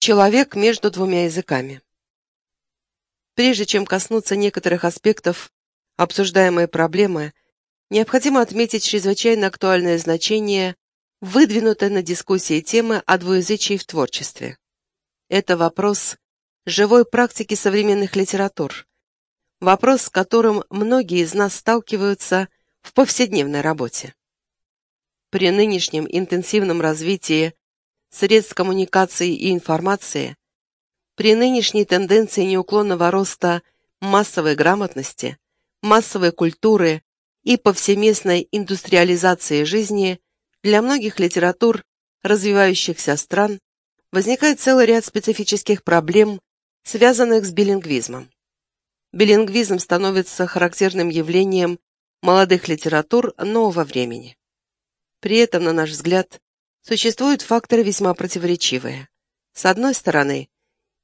Человек между двумя языками. Прежде чем коснуться некоторых аспектов обсуждаемой проблемы, необходимо отметить чрезвычайно актуальное значение выдвинутой на дискуссии темы о двуязычии в творчестве. Это вопрос живой практики современных литератур, вопрос, с которым многие из нас сталкиваются в повседневной работе. При нынешнем интенсивном развитии средств коммуникации и информации, при нынешней тенденции неуклонного роста массовой грамотности, массовой культуры и повсеместной индустриализации жизни, для многих литератур развивающихся стран возникает целый ряд специфических проблем, связанных с билингвизмом. Билингвизм становится характерным явлением молодых литератур нового времени. При этом, на наш взгляд, существуют факторы весьма противоречивые. С одной стороны,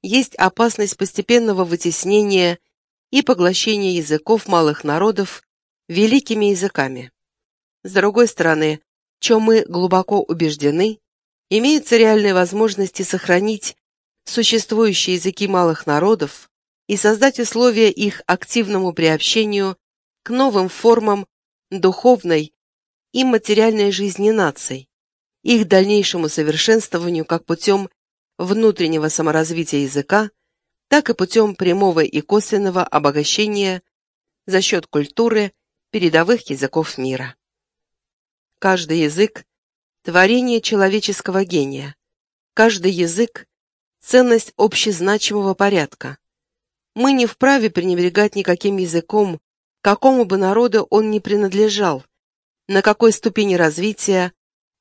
есть опасность постепенного вытеснения и поглощения языков малых народов великими языками. С другой стороны, в чем мы глубоко убеждены, имеются реальные возможности сохранить существующие языки малых народов и создать условия их активному приобщению к новым формам духовной и материальной жизни наций, их дальнейшему совершенствованию как путем внутреннего саморазвития языка, так и путем прямого и косвенного обогащения за счет культуры передовых языков мира. Каждый язык – творение человеческого гения. Каждый язык – ценность общезначимого порядка. Мы не вправе пренебрегать никаким языком, какому бы народу он ни принадлежал, на какой ступени развития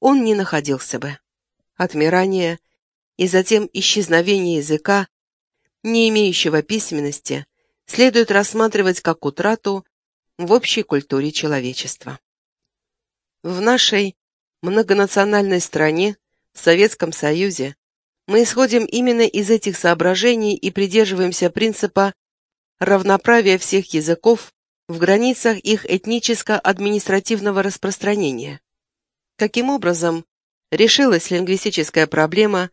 он не находился бы. Отмирание и затем исчезновение языка, не имеющего письменности, следует рассматривать как утрату в общей культуре человечества. В нашей многонациональной стране, в Советском Союзе, мы исходим именно из этих соображений и придерживаемся принципа равноправия всех языков в границах их этническо-административного распространения. Каким образом решилась лингвистическая проблема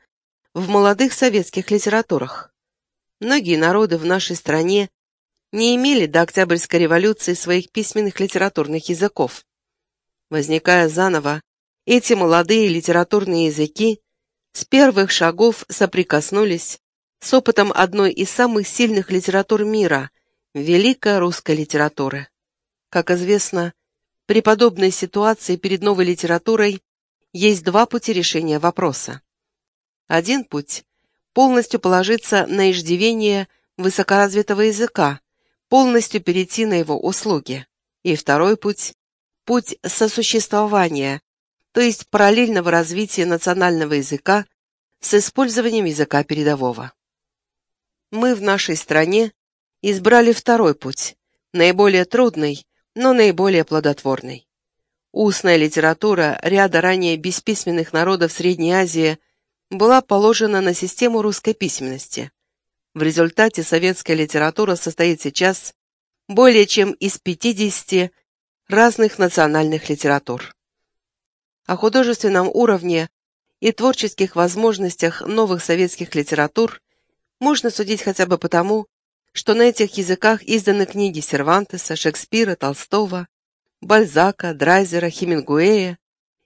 в молодых советских литературах? Многие народы в нашей стране не имели до Октябрьской революции своих письменных литературных языков. Возникая заново, эти молодые литературные языки с первых шагов соприкоснулись с опытом одной из самых сильных литератур мира – великой русской литературы. Как известно, при подобной ситуации перед новой литературой есть два пути решения вопроса. Один путь – полностью положиться на иждивение высокоразвитого языка, полностью перейти на его услуги. И второй путь – путь сосуществования, то есть параллельного развития национального языка с использованием языка передового. Мы в нашей стране избрали второй путь, наиболее трудный, но наиболее плодотворный. Устная литература ряда ранее бесписьменных народов Средней Азии была положена на систему русской письменности. В результате советская литература состоит сейчас более чем из 50 разных национальных литератур. О художественном уровне и творческих возможностях новых советских литератур можно судить хотя бы потому, что на этих языках изданы книги Сервантеса, Шекспира, Толстого, Бальзака, Драйзера, Хемингуэя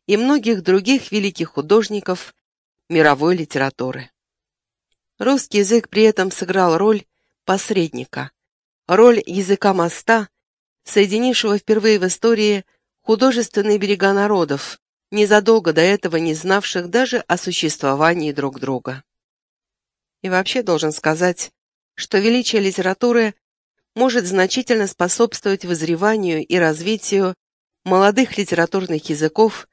и многих других великих художников мировой литературы. Русский язык при этом сыграл роль посредника, роль языка моста, соединившего впервые в истории художественные берега народов, незадолго до этого не знавших даже о существовании друг друга. И вообще должен сказать, что величие литературы может значительно способствовать вызреванию и развитию молодых литературных языков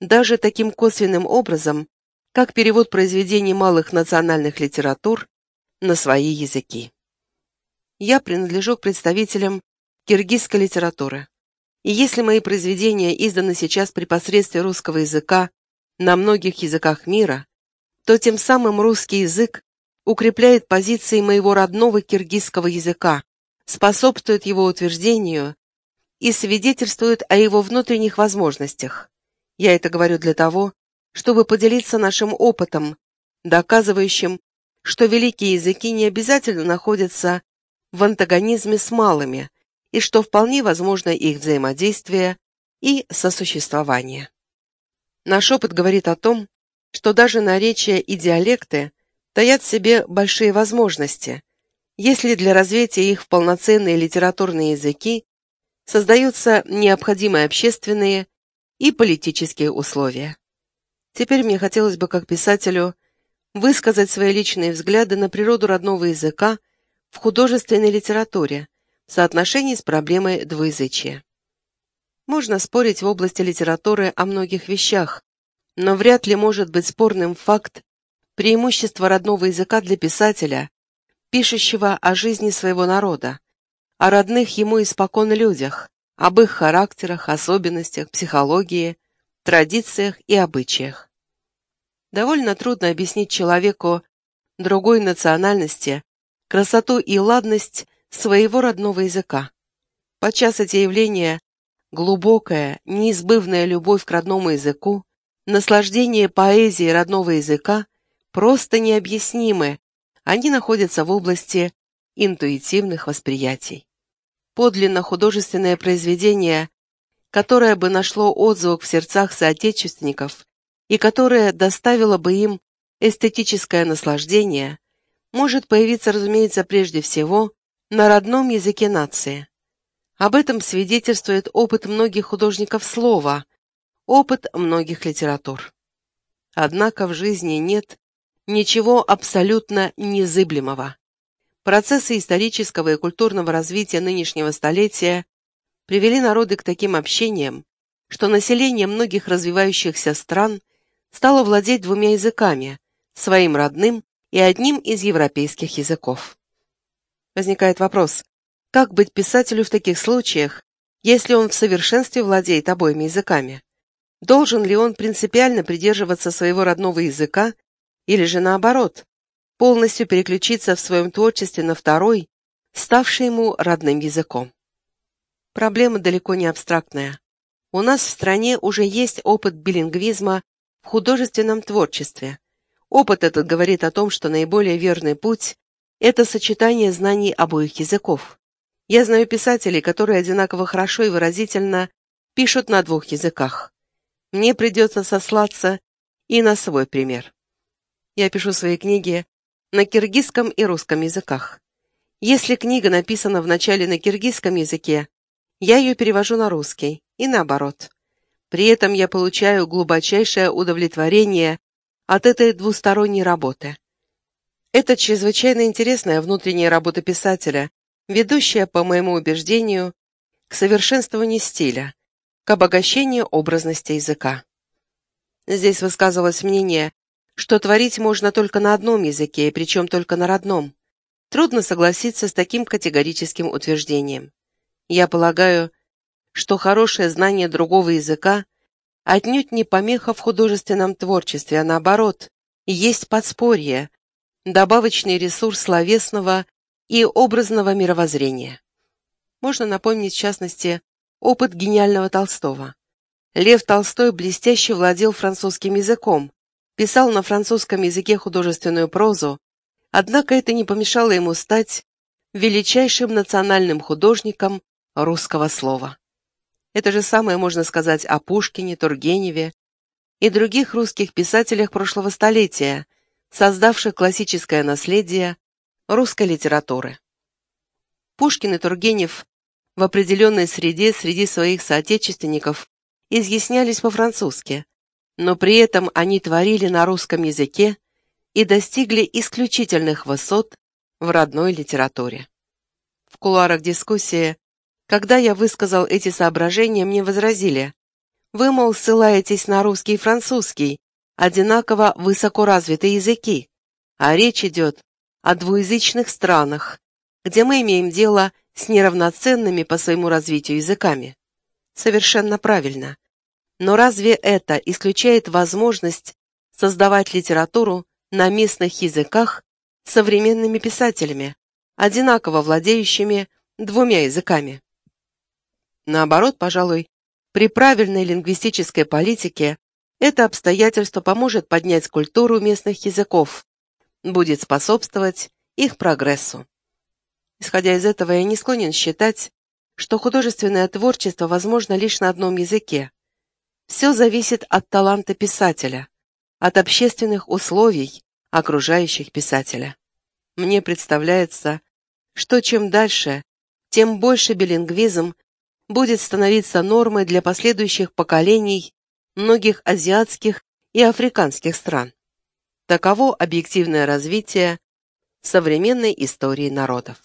даже таким косвенным образом, как перевод произведений малых национальных литератур на свои языки. Я принадлежу к представителям киргизской литературы. И если мои произведения изданы сейчас при посредстве русского языка на многих языках мира, то тем самым русский язык укрепляет позиции моего родного киргизского языка, способствует его утверждению и свидетельствует о его внутренних возможностях. Я это говорю для того, чтобы поделиться нашим опытом, доказывающим, что великие языки не обязательно находятся в антагонизме с малыми, и что вполне возможно их взаимодействие и сосуществование. Наш опыт говорит о том, что даже наречия и диалекты таят в себе большие возможности, если для развития их в полноценные литературные языки создаются необходимые общественные и политические условия. Теперь мне хотелось бы, как писателю, высказать свои личные взгляды на природу родного языка в художественной литературе в соотношении с проблемой двуязычия. Можно спорить в области литературы о многих вещах, но вряд ли может быть спорным факт преимущества родного языка для писателя, пишущего о жизни своего народа, о родных ему испокон людях, об их характерах, особенностях, психологии, традициях и обычаях. Довольно трудно объяснить человеку другой национальности красоту и ладность своего родного языка. Подчас эти явления глубокая, неизбывная любовь к родному языку, наслаждение поэзией родного языка просто необъяснимы, они находятся в области интуитивных восприятий. Подлинно художественное произведение, которое бы нашло отзвук в сердцах соотечественников и которое доставило бы им эстетическое наслаждение, может появиться, разумеется, прежде всего на родном языке нации. Об этом свидетельствует опыт многих художников слова, опыт многих литератур. Однако в жизни нет ничего абсолютно незыблемого. Процессы исторического и культурного развития нынешнего столетия привели народы к таким общениям, что население многих развивающихся стран стало владеть двумя языками, своим родным и одним из европейских языков. Возникает вопрос, как быть писателю в таких случаях, если он в совершенстве владеет обоими языками? Должен ли он принципиально придерживаться своего родного языка или же наоборот, полностью переключиться в своем творчестве на второй, ставший ему родным языком? Проблема далеко не абстрактная. У нас в стране уже есть опыт билингвизма в художественном творчестве. Опыт этот говорит о том, что наиболее верный путь это сочетание знаний обоих языков. Я знаю писателей, которые одинаково хорошо и выразительно пишут на двух языках. Мне придется сослаться и на свой пример. Я пишу свои книги на киргизском и русском языках. Если книга написана вначале на киргизском языке, я ее перевожу на русский, и наоборот. При этом я получаю глубочайшее удовлетворение от этой двусторонней работы. Это чрезвычайно интересная внутренняя работа писателя, ведущая, по моему убеждению, к совершенствованию стиля, к обогащению образности языка. Здесь высказывалось мнение, что творить можно только на одном языке, и причем только на родном. Трудно согласиться с таким категорическим утверждением. Я полагаю, что хорошее знание другого языка отнюдь не помеха в художественном творчестве, а наоборот, есть подспорье, добавочный ресурс словесного и образного мировоззрения. Можно напомнить, в частности, опыт гениального Толстого. Лев Толстой блестяще владел французским языком, писал на французском языке художественную прозу, однако это не помешало ему стать величайшим национальным художником русского слова. Это же самое можно сказать о Пушкине, Тургеневе и других русских писателях прошлого столетия – создавших классическое наследие русской литературы. Пушкин и Тургенев в определенной среде среди своих соотечественников изъяснялись по-французски, но при этом они творили на русском языке и достигли исключительных высот в родной литературе. В кулуарах дискуссии, когда я высказал эти соображения, мне возразили, вы, мол, ссылаетесь на русский и французский, одинаково высокоразвитые языки, а речь идет о двуязычных странах, где мы имеем дело с неравноценными по своему развитию языками. Совершенно правильно. Но разве это исключает возможность создавать литературу на местных языках современными писателями, одинаково владеющими двумя языками? Наоборот, пожалуй, при правильной лингвистической политике это обстоятельство поможет поднять культуру местных языков, будет способствовать их прогрессу. Исходя из этого, я не склонен считать, что художественное творчество возможно лишь на одном языке. Все зависит от таланта писателя, от общественных условий, окружающих писателя. Мне представляется, что чем дальше, тем больше билингвизм будет становиться нормой для последующих поколений многих азиатских и африканских стран. Таково объективное развитие современной истории народов.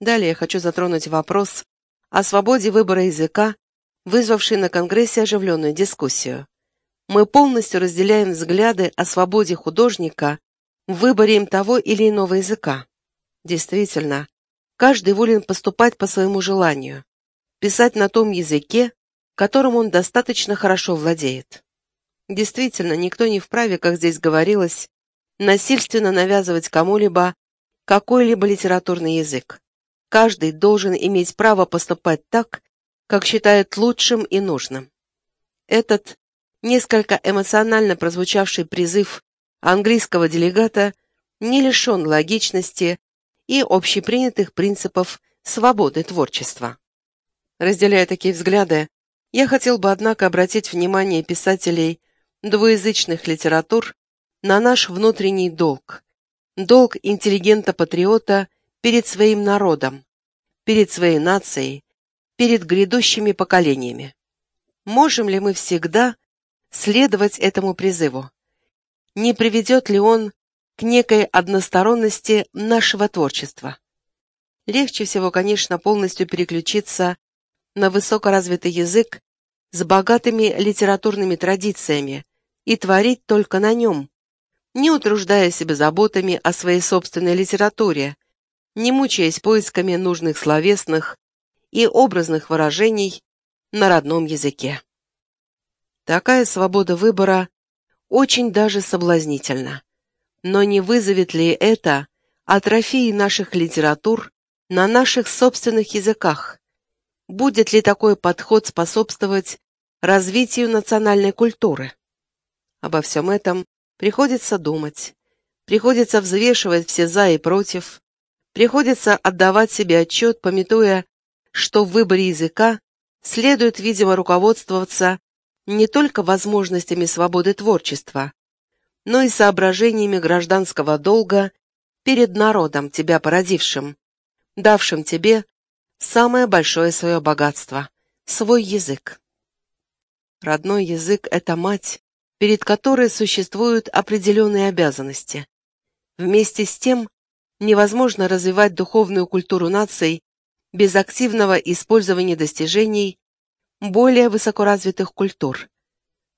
Далее я хочу затронуть вопрос о свободе выбора языка, вызвавший на Конгрессе оживленную дискуссию. Мы полностью разделяем взгляды о свободе художника в выборе им того или иного языка. Действительно, каждый волен поступать по своему желанию, писать на том языке, которым он достаточно хорошо владеет. Действительно, никто не вправе, как здесь говорилось, насильственно навязывать кому-либо какой-либо литературный язык. Каждый должен иметь право поступать так, как считает лучшим и нужным. Этот несколько эмоционально прозвучавший призыв английского делегата не лишен логичности и общепринятых принципов свободы творчества. Разделяя такие взгляды, я хотел бы, однако, обратить внимание писателей двуязычных литератур на наш внутренний долг, долг интеллигента-патриота перед своим народом, перед своей нацией, перед грядущими поколениями. Можем ли мы всегда следовать этому призыву? Не приведет ли он к некой односторонности нашего творчества? Легче всего, конечно, полностью переключиться на высокоразвитый язык с богатыми литературными традициями и творить только на нем, не утруждая себя заботами о своей собственной литературе, не мучаясь поисками нужных словесных и образных выражений на родном языке. Такая свобода выбора очень даже соблазнительна. Но не вызовет ли это атрофии наших литератур на наших собственных языках, Будет ли такой подход способствовать развитию национальной культуры? Обо всем этом приходится думать, приходится взвешивать все «за» и «против», приходится отдавать себе отчет, пометуя, что в выборе языка следует, видимо, руководствоваться не только возможностями свободы творчества, но и соображениями гражданского долга перед народом, тебя породившим, давшим тебе самое большое свое богатство – свой язык. Родной язык – это мать, перед которой существуют определенные обязанности. Вместе с тем невозможно развивать духовную культуру наций без активного использования достижений более высокоразвитых культур.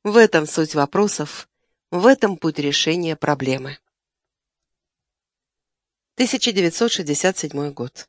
В этом суть вопросов, в этом путь решения проблемы. 1967 год.